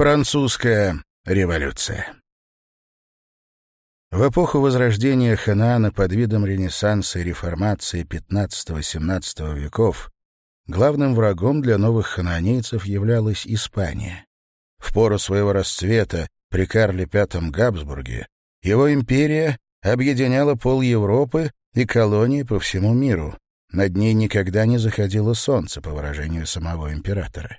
Французская революция В эпоху Возрождения Ханаана под видом Ренессанса и Реформации XV-XVII веков главным врагом для новых хананейцев являлась Испания. В пору своего расцвета при Карле V Габсбурге его империя объединяла пол Европы и колонии по всему миру. Над ней никогда не заходило солнце, по выражению самого императора.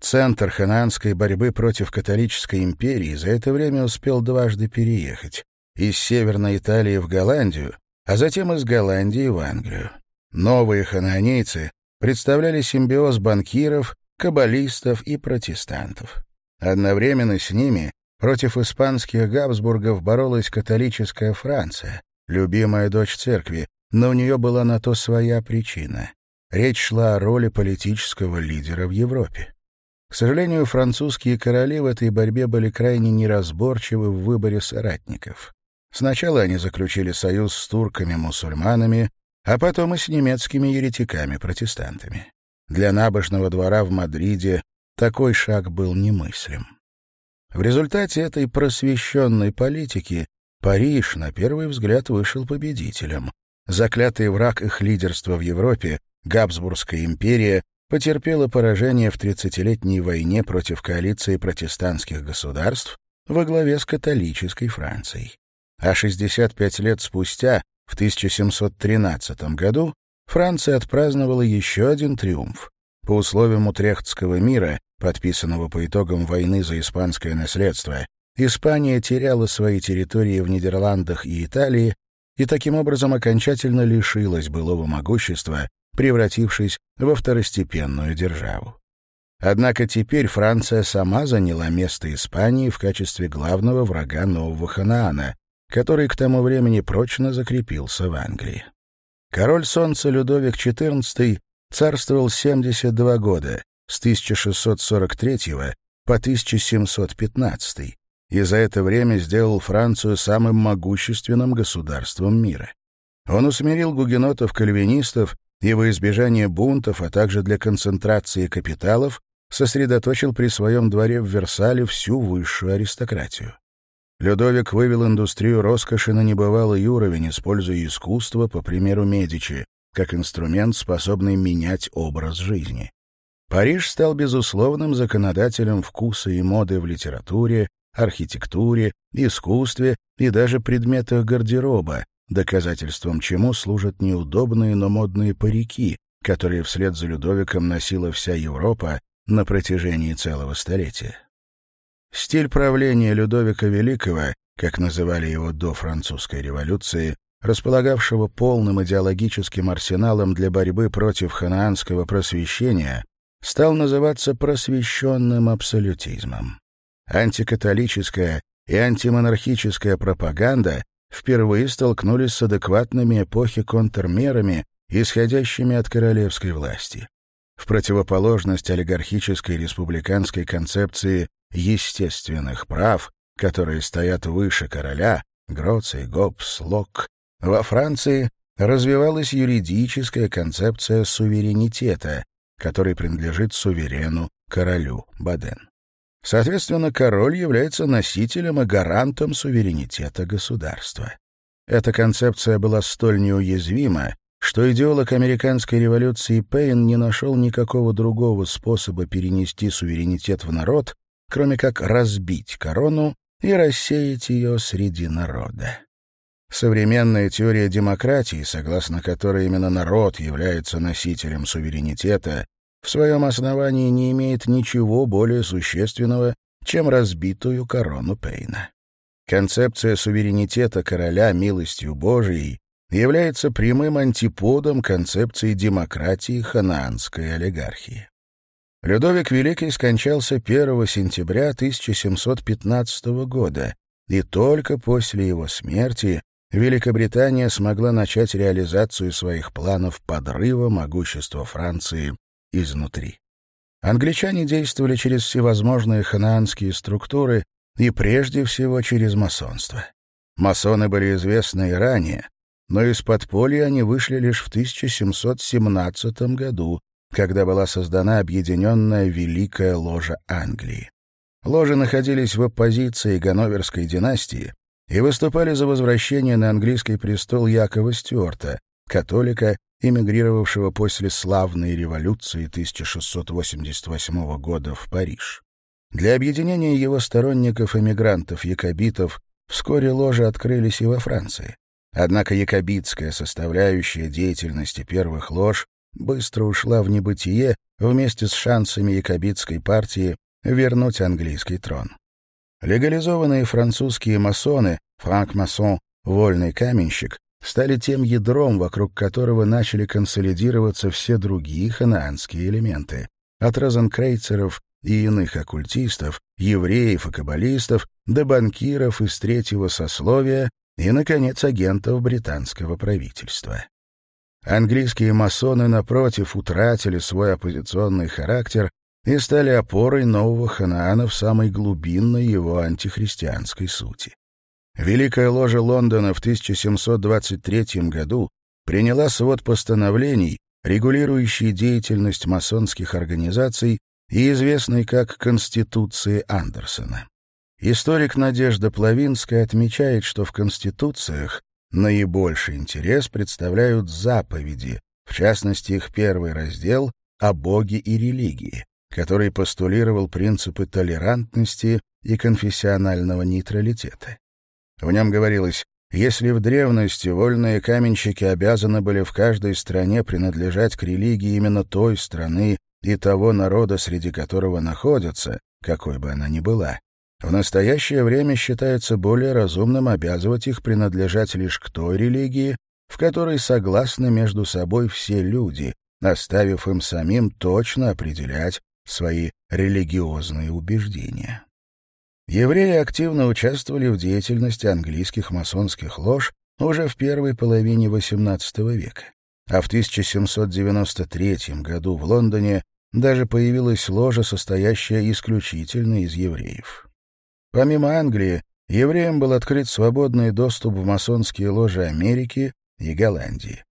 Центр хананской борьбы против католической империи за это время успел дважды переехать. Из Северной Италии в Голландию, а затем из Голландии в Англию. Новые хананейцы представляли симбиоз банкиров, каббалистов и протестантов. Одновременно с ними против испанских Габсбургов боролась католическая Франция, любимая дочь церкви, но у нее была на то своя причина. Речь шла о роли политического лидера в Европе. К сожалению, французские короли в этой борьбе были крайне неразборчивы в выборе соратников. Сначала они заключили союз с турками-мусульманами, а потом и с немецкими еретиками-протестантами. Для набожного двора в Мадриде такой шаг был немыслим. В результате этой просвещенной политики Париж на первый взгляд вышел победителем. Заклятый враг их лидерства в Европе, Габсбургская империя, потерпела поражение в 30-летней войне против коалиции протестантских государств во главе с католической Францией. А 65 лет спустя, в 1713 году, Франция отпраздновала еще один триумф. По условиям Утрехтского мира, подписанного по итогам войны за испанское наследство, Испания теряла свои территории в Нидерландах и Италии и таким образом окончательно лишилась былого могущества, превратившись во второстепенную державу. Однако теперь Франция сама заняла место Испании в качестве главного врага нового Ханаана, который к тому времени прочно закрепился в Англии. Король Солнца Людовик XIV царствовал 72 года, с 1643 по 1715, и за это время сделал Францию самым могущественным государством мира. Он усмирил гугенотов-кальвинистов и во избежание бунтов, а также для концентрации капиталов, сосредоточил при своем дворе в Версале всю высшую аристократию. Людовик вывел индустрию роскоши на небывалый уровень, используя искусство, по примеру Медичи, как инструмент, способный менять образ жизни. Париж стал безусловным законодателем вкуса и моды в литературе, архитектуре, искусстве и даже предметах гардероба, доказательством чему служат неудобные, но модные парики, которые вслед за Людовиком носила вся Европа на протяжении целого столетия. Стиль правления Людовика Великого, как называли его до французской революции, располагавшего полным идеологическим арсеналом для борьбы против ханаанского просвещения, стал называться просвещенным абсолютизмом. Антикатолическая и антимонархическая пропаганда впервые столкнулись с адекватными эпохи контрмерами, исходящими от королевской власти. В противоположность олигархической республиканской концепции естественных прав, которые стоят выше короля, Гроций, Гоббс, Лок, во Франции развивалась юридическая концепция суверенитета, который принадлежит суверену, королю Баден. Соответственно, король является носителем и гарантом суверенитета государства. Эта концепция была столь неуязвима, что идеолог американской революции Пейн не нашел никакого другого способа перенести суверенитет в народ, кроме как разбить корону и рассеять ее среди народа. Современная теория демократии, согласно которой именно народ является носителем суверенитета, в своем основании не имеет ничего более существенного, чем разбитую корону Пейна. Концепция суверенитета короля милостью Божией является прямым антиподом концепции демократии ханаанской олигархии. Людовик Великий скончался 1 сентября 1715 года, и только после его смерти Великобритания смогла начать реализацию своих планов подрыва могущества Франции изнутри. Англичане действовали через всевозможные ханаанские структуры и прежде всего через масонство. Масоны были известны и ранее, но из подполья они вышли лишь в 1717 году, когда была создана объединенная Великая Ложа Англии. Ложи находились в оппозиции Ганноверской династии и выступали за возвращение на английский престол Якова Стюарта, католика эмигрировавшего после славной революции 1688 года в Париж. Для объединения его сторонников-эмигрантов-якобитов вскоре ложи открылись и во Франции. Однако якобитская составляющая деятельности первых лож быстро ушла в небытие вместе с шансами якобитской партии вернуть английский трон. Легализованные французские масоны, франк-масон, вольный каменщик, стали тем ядром, вокруг которого начали консолидироваться все другие ханаанские элементы. От розенкрейцеров и иных оккультистов, евреев и каббалистов, до банкиров из третьего сословия и, наконец, агентов британского правительства. Английские масоны, напротив, утратили свой оппозиционный характер и стали опорой нового Ханаана в самой глубинной его антихристианской сути. Великая ложа Лондона в 1723 году приняла свод постановлений, регулирующий деятельность масонских организаций и известный как Конституции Андерсона. Историк Надежда Плавинская отмечает, что в Конституциях наибольший интерес представляют заповеди, в частности их первый раздел о Боге и религии, который постулировал принципы толерантности и конфессионального нейтралитета. В нем говорилось, если в древности вольные каменщики обязаны были в каждой стране принадлежать к религии именно той страны и того народа, среди которого находятся, какой бы она ни была, в настоящее время считается более разумным обязывать их принадлежать лишь к той религии, в которой согласны между собой все люди, оставив им самим точно определять свои религиозные убеждения. Евреи активно участвовали в деятельности английских масонских лож уже в первой половине XVIII века. А в 1793 году в Лондоне даже появилась ложа, состоящая исключительно из евреев. Помимо Англии, евреям был открыт свободный доступ в масонские ложи Америки и Голландии.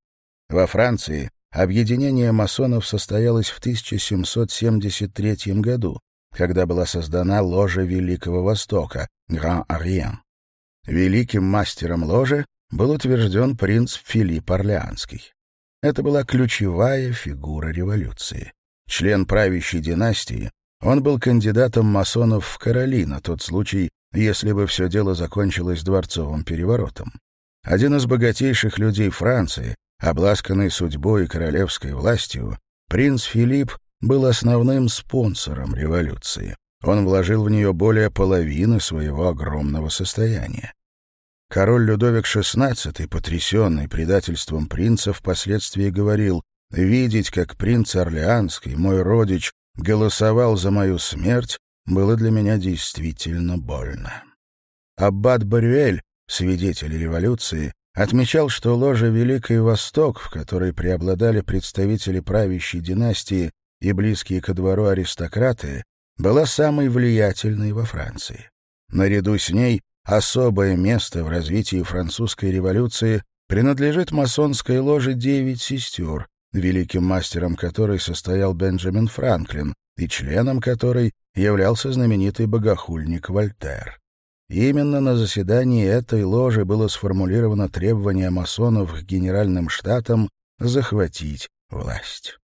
Во Франции объединение масонов состоялось в 1773 году, когда была создана ложа Великого Востока, Гран-Ориен. Великим мастером ложи был утвержден принц Филипп Орлеанский. Это была ключевая фигура революции. Член правящей династии, он был кандидатом масонов в короли на тот случай, если бы все дело закончилось дворцовым переворотом. Один из богатейших людей Франции, обласканный судьбой и королевской властью, принц Филипп был основным спонсором революции. Он вложил в нее более половины своего огромного состояния. Король Людовик XVI, потрясенный предательством принца, впоследствии говорил «Видеть, как принц Орлеанский, мой родич, голосовал за мою смерть, было для меня действительно больно». Аббат Барюэль, свидетель революции, отмечал, что ложа Великий Восток, в которой преобладали представители правящей династии, и близкие ко двору аристократы, была самой влиятельной во Франции. Наряду с ней особое место в развитии французской революции принадлежит масонской ложе «Девять сестер», великим мастером которой состоял Бенджамин Франклин и членом которой являлся знаменитый богохульник Вольтер. Именно на заседании этой ложи было сформулировано требование масонов к генеральным штатам захватить власть.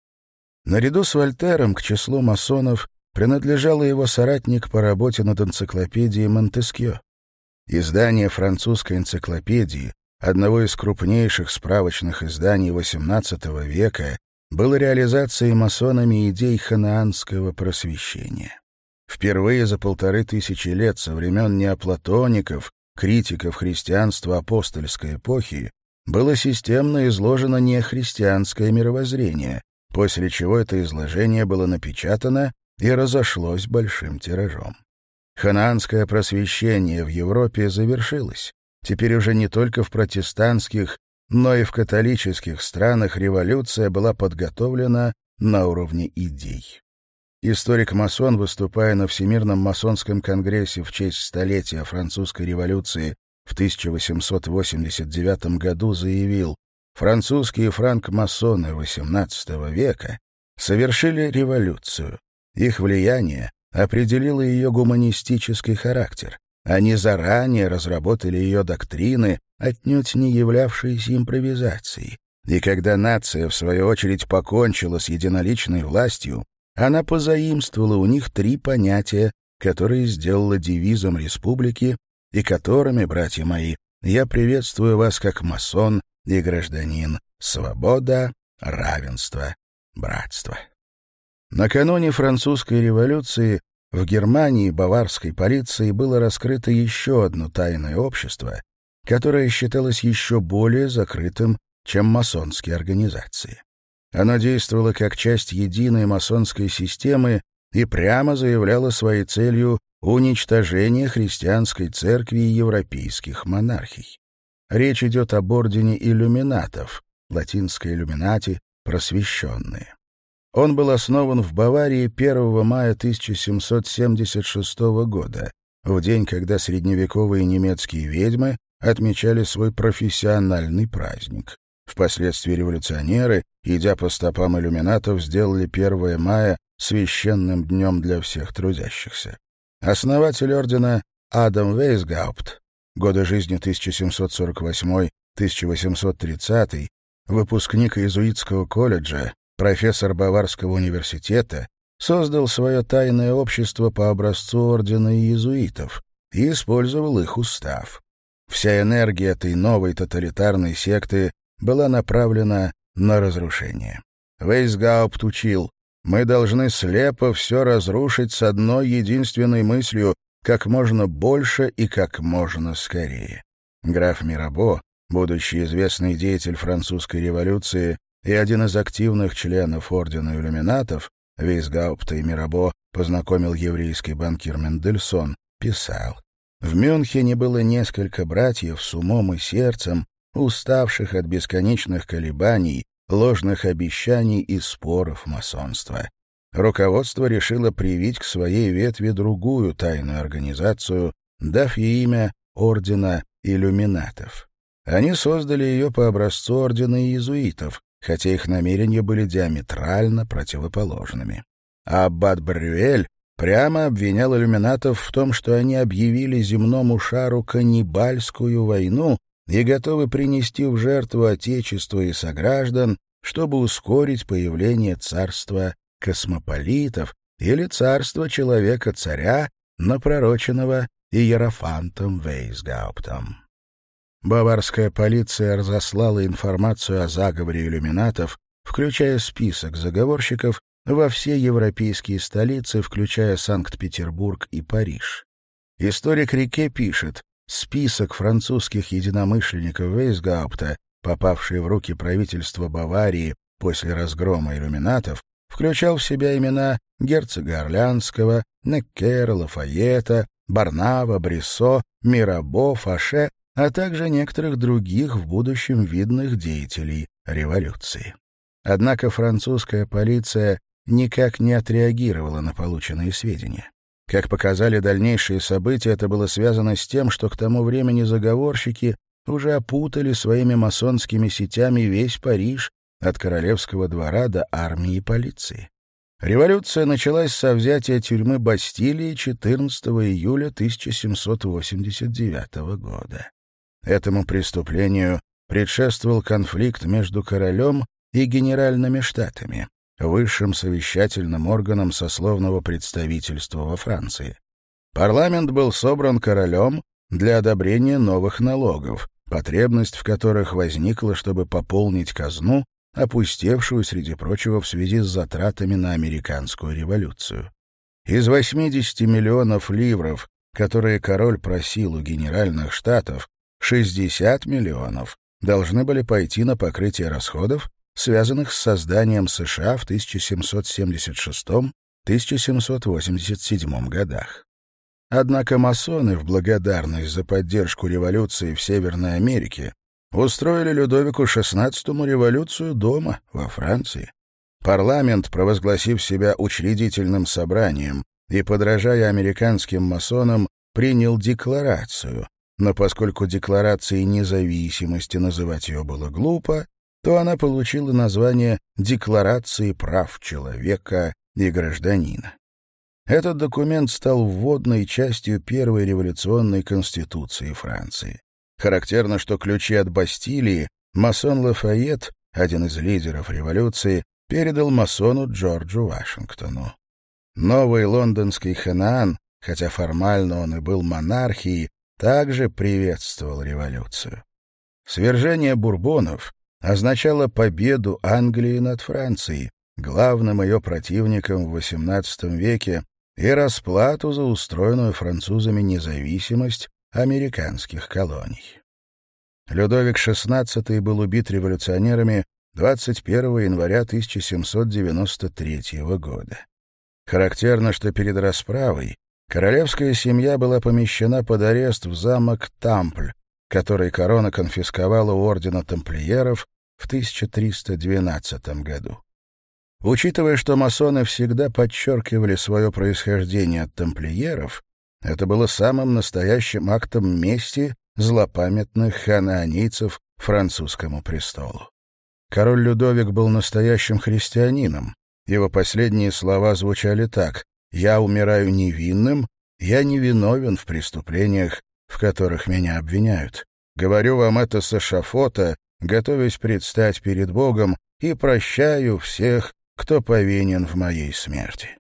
Наряду с Вольтером к числу масонов принадлежал и его соратник по работе над энциклопедией Монтескье. Издание французской энциклопедии, одного из крупнейших справочных изданий XVIII века, было реализацией масонами идей ханаанского просвещения. Впервые за полторы тысячи лет со времен неоплатоников, критиков христианства апостольской эпохи, было системно изложено нехристианское мировоззрение, после чего это изложение было напечатано и разошлось большим тиражом. Ханаанское просвещение в Европе завершилось. Теперь уже не только в протестантских, но и в католических странах революция была подготовлена на уровне идей. Историк-масон, выступая на Всемирном масонском конгрессе в честь столетия французской революции в 1889 году, заявил французские франкмасоны XVIII века совершили революцию. Их влияние определило ее гуманистический характер. Они заранее разработали ее доктрины, отнюдь не являвшиеся импровизацией. И когда нация, в свою очередь, покончила с единоличной властью, она позаимствовала у них три понятия, которые сделала девизом республики и которыми, братья мои, я приветствую вас как масон и гражданин, свобода, равенство, братство. Накануне французской революции в Германии баварской полиции было раскрыто еще одно тайное общество, которое считалось еще более закрытым, чем масонские организации. Оно действовало как часть единой масонской системы и прямо заявляло своей целью уничтожение христианской церкви и европейских монархий. Речь идет об ордене иллюминатов, латинской иллюминати «просвещенные». Он был основан в Баварии 1 мая 1776 года, в день, когда средневековые немецкие ведьмы отмечали свой профессиональный праздник. Впоследствии революционеры, идя по стопам иллюминатов, сделали 1 мая священным днем для всех трудящихся. Основатель ордена Адам Вейсгаупт Года жизни 1748-1830, выпускник иезуитского колледжа, профессор Баварского университета, создал свое тайное общество по образцу ордена иезуитов и использовал их устав. Вся энергия этой новой тоталитарной секты была направлена на разрушение. Вейсгаупт учил, мы должны слепо все разрушить с одной единственной мыслью как можно больше и как можно скорее. Граф Мирабо, будущий известный деятель французской революции и один из активных членов Ордена Иллюминатов, Вейсгаупта и Мирабо познакомил еврейский банкир Мендельсон, писал. В Мюнхене было несколько братьев с умом и сердцем, уставших от бесконечных колебаний, ложных обещаний и споров масонства руководство решило привить к своей ветви другую тайную организацию, дав ей имя Ордена Иллюминатов. Они создали ее по образцу Ордена Иезуитов, хотя их намерения были диаметрально противоположными. Аббат Брюэль прямо обвинял иллюминатов в том, что они объявили земному шару каннибальскую войну и готовы принести в жертву Отечество и сограждан, чтобы ускорить появление царства космополитов или царство человека-царя, напророченного Иерофантом Вейсгауптом. Баварская полиция разослала информацию о заговоре иллюминатов, включая список заговорщиков, во все европейские столицы, включая Санкт-Петербург и Париж. Историк Рике пишет, список французских единомышленников Вейсгаупта, попавший в руки правительства Баварии после разгрома иллюминатов, включал в себя имена герцога Орлянского, Неккера, Лафаета, Барнава, Брессо, Мирабо, Фаше, а также некоторых других в будущем видных деятелей революции. Однако французская полиция никак не отреагировала на полученные сведения. Как показали дальнейшие события, это было связано с тем, что к тому времени заговорщики уже опутали своими масонскими сетями весь Париж от королевского двора до армии и полиции. Революция началась со взятия тюрьмы Бастилии 14 июля 1789 года. Этому преступлению предшествовал конфликт между королем и генеральными штатами, высшим совещательным органом сословного представительства во Франции. Парламент был собран королем для одобрения новых налогов, потребность в которых возникла, чтобы пополнить казну опустевшую, среди прочего, в связи с затратами на американскую революцию. Из 80 миллионов ливров, которые король просил у генеральных штатов, 60 миллионов должны были пойти на покрытие расходов, связанных с созданием США в 1776-1787 годах. Однако масоны в благодарность за поддержку революции в Северной Америке устроили Людовику XVI революцию дома, во Франции. Парламент, провозгласив себя учредительным собранием и, подражая американским масонам, принял декларацию, но поскольку декларацией независимости называть ее было глупо, то она получила название «Декларации прав человека и гражданина». Этот документ стал вводной частью первой революционной конституции Франции. Характерно, что ключи от Бастилии масон Лафайет, один из лидеров революции, передал масону Джорджу Вашингтону. Новый лондонский Ханаан, хотя формально он и был монархией, также приветствовал революцию. Свержение бурбонов означало победу Англии над Францией, главным ее противником в XVIII веке, и расплату за устроенную французами независимость американских колоний. Людовик XVI был убит революционерами 21 января 1793 года. Характерно, что перед расправой королевская семья была помещена под арест в замок Тампль, который корона конфисковала у ордена тамплиеров в 1312 году. Учитывая, что масоны всегда подчеркивали свое происхождение от тамплиеров, это было самым настоящим актом мести злопамятных ханаанийцев французскому престолу. Король Людовик был настоящим христианином. Его последние слова звучали так «Я умираю невинным, я невиновен в преступлениях, в которых меня обвиняют. Говорю вам это с эшафота, готовясь предстать перед Богом, и прощаю всех, кто повинен в моей смерти».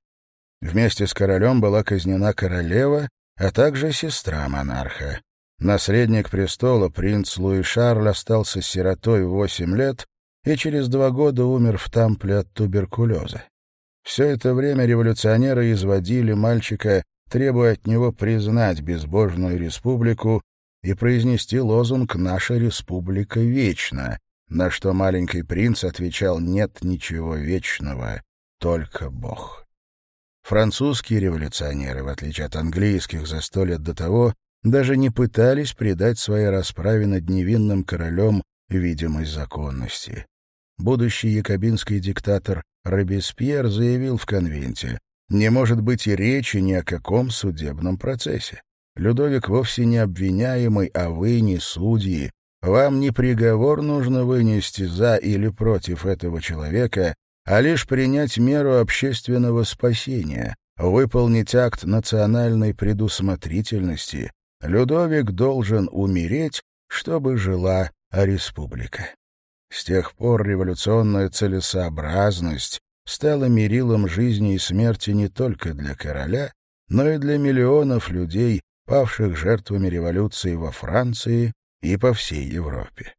Вместе с королем была казнена королева, а также сестра монарха. Наследник престола, принц Луи Шарль, остался сиротой восемь лет и через два года умер в тампле от туберкулеза. Все это время революционеры изводили мальчика, требуя от него признать безбожную республику и произнести лозунг «Наша республика вечна», на что маленький принц отвечал «Нет ничего вечного, только Бог». Французские революционеры, в отличие от английских, за сто лет до того даже не пытались придать своей расправе над невинным королем видимость законности. Будущий якобинский диктатор Робеспьер заявил в конвенте, не может быть и речи ни о каком судебном процессе. Людовик вовсе не обвиняемый, а вы не судьи. Вам не приговор нужно вынести за или против этого человека, а лишь принять меру общественного спасения, выполнить акт национальной предусмотрительности, Людовик должен умереть, чтобы жила республика. С тех пор революционная целесообразность стала мерилом жизни и смерти не только для короля, но и для миллионов людей, павших жертвами революции во Франции и по всей Европе.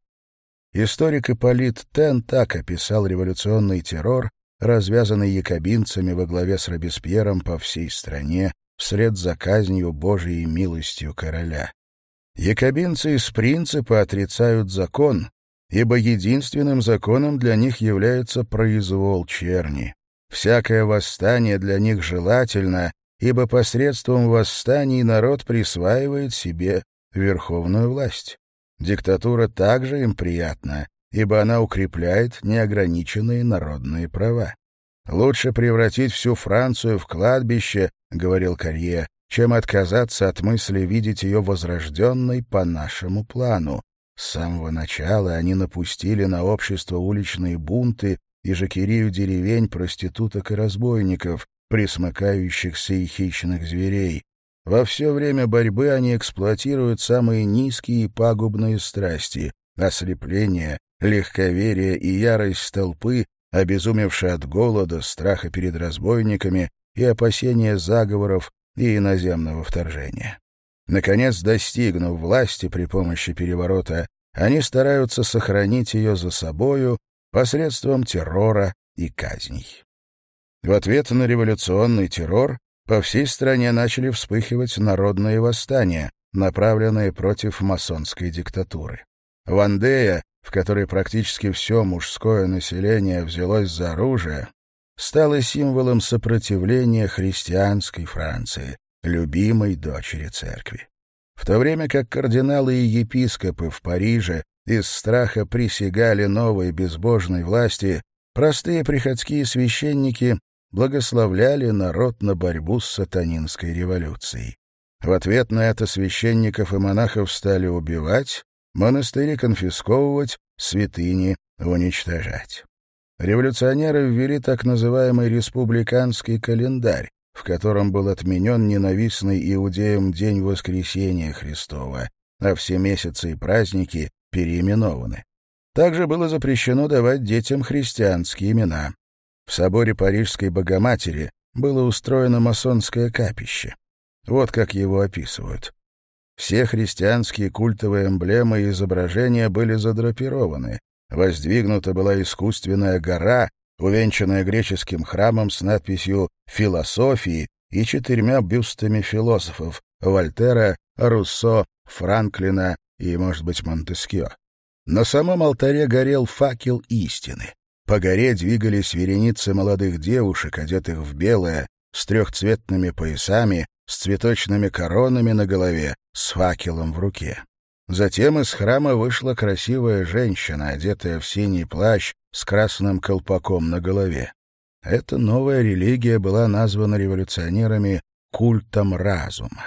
Историк Ипполит Тен так описал революционный террор, развязанный якобинцами во главе с Робеспьером по всей стране вслед за казнью Божией милостью короля. Якобинцы из принципа отрицают закон, ибо единственным законом для них является произвол черни. Всякое восстание для них желательно, ибо посредством восстаний народ присваивает себе верховную власть. Диктатура также им приятна, ибо она укрепляет неограниченные народные права. «Лучше превратить всю Францию в кладбище», — говорил Карье, чем отказаться от мысли видеть ее возрожденной по нашему плану. С самого начала они напустили на общество уличные бунты и жакерию деревень проституток и разбойников, присмыкающихся и хищных зверей. Во все время борьбы они эксплуатируют самые низкие и пагубные страсти — ослепление, легковерие и ярость толпы, обезумевшей от голода, страха перед разбойниками и опасения заговоров и иноземного вторжения. Наконец, достигнув власти при помощи переворота, они стараются сохранить ее за собою посредством террора и казней. В ответ на революционный террор по всей стране начали вспыхивать народные восстания, направленные против масонской диктатуры. Вандея, в которой практически все мужское население взялось за оружие, стала символом сопротивления христианской Франции, любимой дочери церкви. В то время как кардиналы и епископы в Париже из страха присягали новой безбожной власти, простые приходские священники благословляли народ на борьбу с сатанинской революцией. В ответ на это священников и монахов стали убивать, монастыри конфисковывать, святыни уничтожать. Революционеры ввели так называемый республиканский календарь, в котором был отменен ненавистный иудеям День Воскресения Христова, а все месяцы и праздники переименованы. Также было запрещено давать детям христианские имена. В соборе Парижской Богоматери было устроено масонское капище. Вот как его описывают. Все христианские культовые эмблемы и изображения были задрапированы. Воздвигнута была искусственная гора, увенчанная греческим храмом с надписью «Философии» и четырьмя бюстами философов — Вольтера, Руссо, Франклина и, может быть, Монтескио. На самом алтаре горел факел истины. По горе двигались вереницы молодых девушек, одетых в белое, с трехцветными поясами, с цветочными коронами на голове, с факелом в руке. Затем из храма вышла красивая женщина, одетая в синий плащ с красным колпаком на голове. Эта новая религия была названа революционерами культом разума.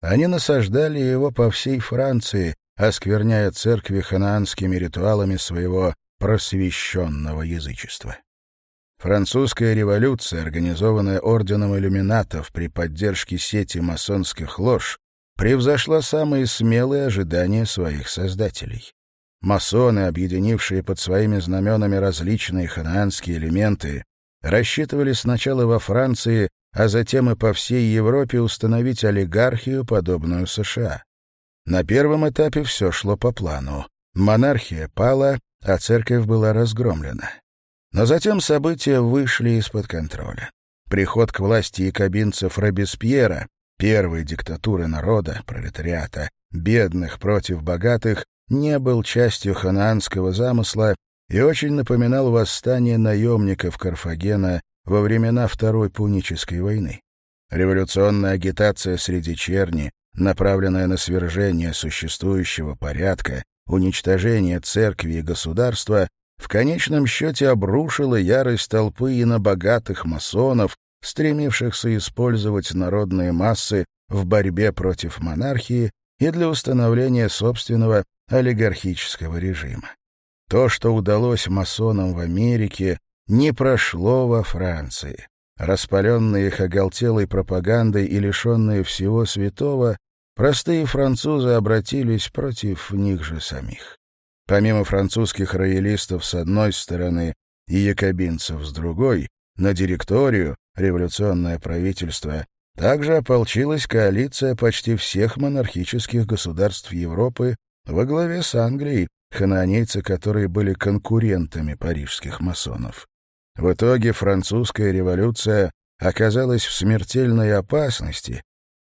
Они насаждали его по всей Франции, оскверняя церкви ханаанскими ритуалами своего просвещенного язычества. Французская революция, организованная Орденом Иллюминатов при поддержке сети масонских лож, превзошла самые смелые ожидания своих создателей. Масоны, объединившие под своими знаменами различные ханаанские элементы, рассчитывали сначала во Франции, а затем и по всей Европе установить олигархию, подобную США. На первом этапе все шло по плану. Монархия пала, а церковь была разгромлена. Но затем события вышли из-под контроля. Приход к власти якобинцев Робеспьера, первой диктатуры народа, пролетариата, бедных против богатых, не был частью ханаанского замысла и очень напоминал восстание наемников Карфагена во времена Второй Пунической войны. Революционная агитация среди черни, направленная на свержение существующего порядка, уничтожение церкви и государства в конечном счете обрушило ярость толпы и на богатых масонов, стремившихся использовать народные массы в борьбе против монархии и для установления собственного олигархического режима. То, что удалось масонам в Америке, не прошло во Франции. Распаленные их оголтелой пропагандой и лишенные всего святого, простые французы обратились против них же самих. Помимо французских роялистов с одной стороны и якобинцев с другой, на директорию, революционное правительство, также ополчилась коалиция почти всех монархических государств Европы во главе с Англией, хананейцы, которые были конкурентами парижских масонов. В итоге французская революция оказалась в смертельной опасности,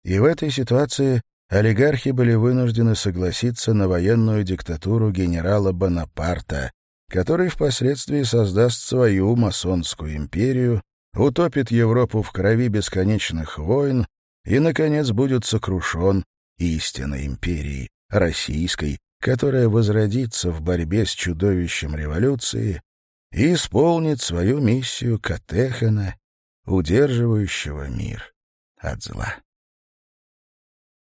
и в этой ситуации олигархи были вынуждены согласиться на военную диктатуру генерала Бонапарта, который впоследствии создаст свою масонскую империю, утопит Европу в крови бесконечных войн и, наконец, будет сокрушен истинной империей, российской, которая возродится в борьбе с чудовищем революции и исполнит свою миссию Катехана, удерживающего мир от зла.